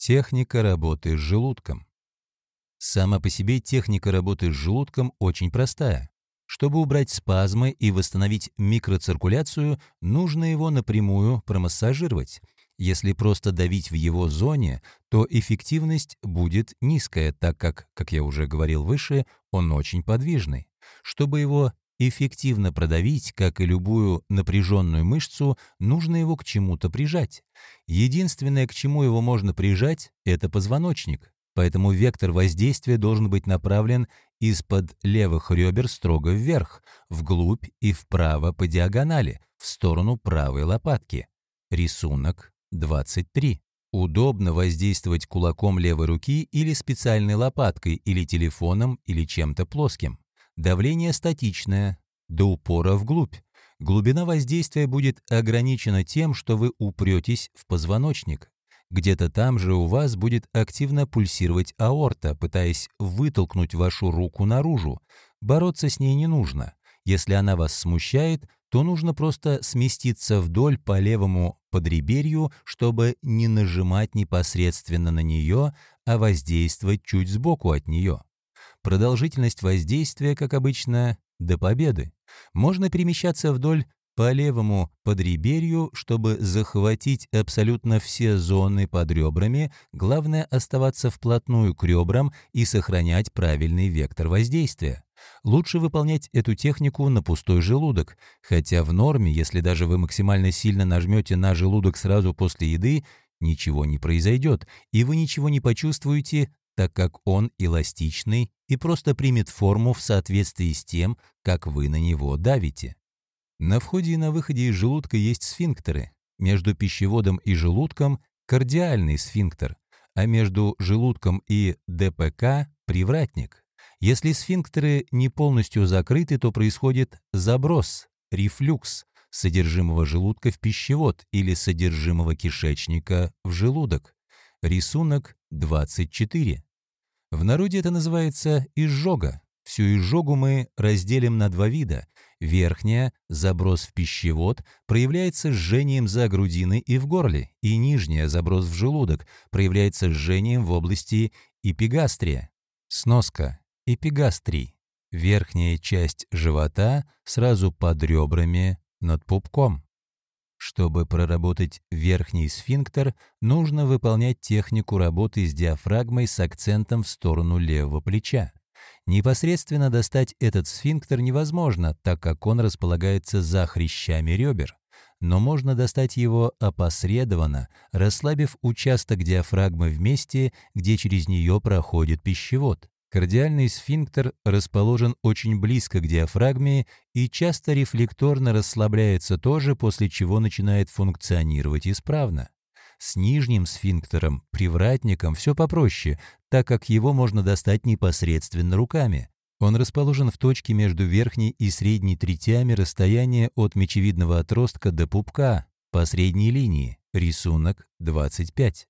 Техника работы с желудком. Сама по себе техника работы с желудком очень простая. Чтобы убрать спазмы и восстановить микроциркуляцию, нужно его напрямую промассажировать. Если просто давить в его зоне, то эффективность будет низкая, так как, как я уже говорил выше, он очень подвижный. Чтобы его эффективно продавить, как и любую напряженную мышцу, нужно его к чему-то прижать. Единственное, к чему его можно прижать, это позвоночник. Поэтому вектор воздействия должен быть направлен из-под левых ребер строго вверх, вглубь и вправо по диагонали, в сторону правой лопатки. Рисунок 23. Удобно воздействовать кулаком левой руки или специальной лопаткой, или телефоном, или чем-то плоским. Давление статичное, до упора вглубь. Глубина воздействия будет ограничена тем, что вы упретесь в позвоночник. Где-то там же у вас будет активно пульсировать аорта, пытаясь вытолкнуть вашу руку наружу. Бороться с ней не нужно. Если она вас смущает, то нужно просто сместиться вдоль по левому подреберью, чтобы не нажимать непосредственно на нее, а воздействовать чуть сбоку от нее. Продолжительность воздействия, как обычно, до победы. Можно перемещаться вдоль по левому подреберью, чтобы захватить абсолютно все зоны под ребрами, главное оставаться вплотную к ребрам и сохранять правильный вектор воздействия. Лучше выполнять эту технику на пустой желудок, хотя в норме, если даже вы максимально сильно нажмете на желудок сразу после еды, ничего не произойдет, и вы ничего не почувствуете, так как он эластичный и просто примет форму в соответствии с тем, как вы на него давите. На входе и на выходе из желудка есть сфинктеры. Между пищеводом и желудком – кардиальный сфинктер, а между желудком и ДПК – привратник. Если сфинктеры не полностью закрыты, то происходит заброс, рефлюкс содержимого желудка в пищевод или содержимого кишечника в желудок. Рисунок 24. В народе это называется изжога. Всю изжогу мы разделим на два вида. Верхняя, заброс в пищевод, проявляется жжением за грудиной и в горле, и нижняя, заброс в желудок, проявляется жжением в области эпигастрия. Сноска. Эпигастрий. Верхняя часть живота сразу под ребрами над пупком. Чтобы проработать верхний сфинктер, нужно выполнять технику работы с диафрагмой с акцентом в сторону левого плеча. Непосредственно достать этот сфинктер невозможно, так как он располагается за хрящами ребер. Но можно достать его опосредованно, расслабив участок диафрагмы в месте, где через нее проходит пищевод. Кардиальный сфинктер расположен очень близко к диафрагме и часто рефлекторно расслабляется тоже, после чего начинает функционировать исправно. С нижним сфинктером, привратником, все попроще, так как его можно достать непосредственно руками. Он расположен в точке между верхней и средней третями расстояния от мечевидного отростка до пупка по средней линии, рисунок 25.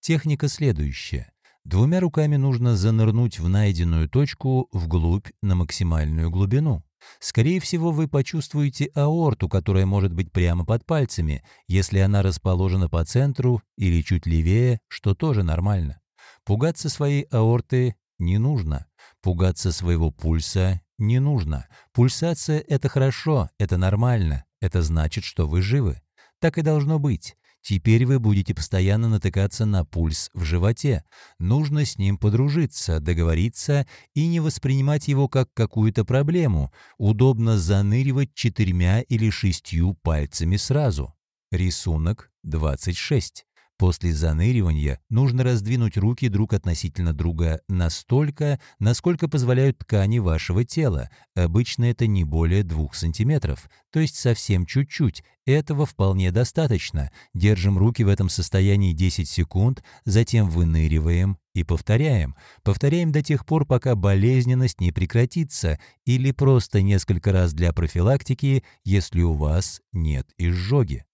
Техника следующая. Двумя руками нужно занырнуть в найденную точку вглубь на максимальную глубину. Скорее всего, вы почувствуете аорту, которая может быть прямо под пальцами, если она расположена по центру или чуть левее, что тоже нормально. Пугаться своей аорты не нужно. Пугаться своего пульса не нужно. Пульсация — это хорошо, это нормально, это значит, что вы живы. Так и должно быть. Теперь вы будете постоянно натыкаться на пульс в животе. Нужно с ним подружиться, договориться и не воспринимать его как какую-то проблему. Удобно заныривать четырьмя или шестью пальцами сразу. Рисунок 26. После заныривания нужно раздвинуть руки друг относительно друга настолько, насколько позволяют ткани вашего тела. Обычно это не более 2 см, то есть совсем чуть-чуть. Этого вполне достаточно. Держим руки в этом состоянии 10 секунд, затем выныриваем и повторяем. Повторяем до тех пор, пока болезненность не прекратится, или просто несколько раз для профилактики, если у вас нет изжоги.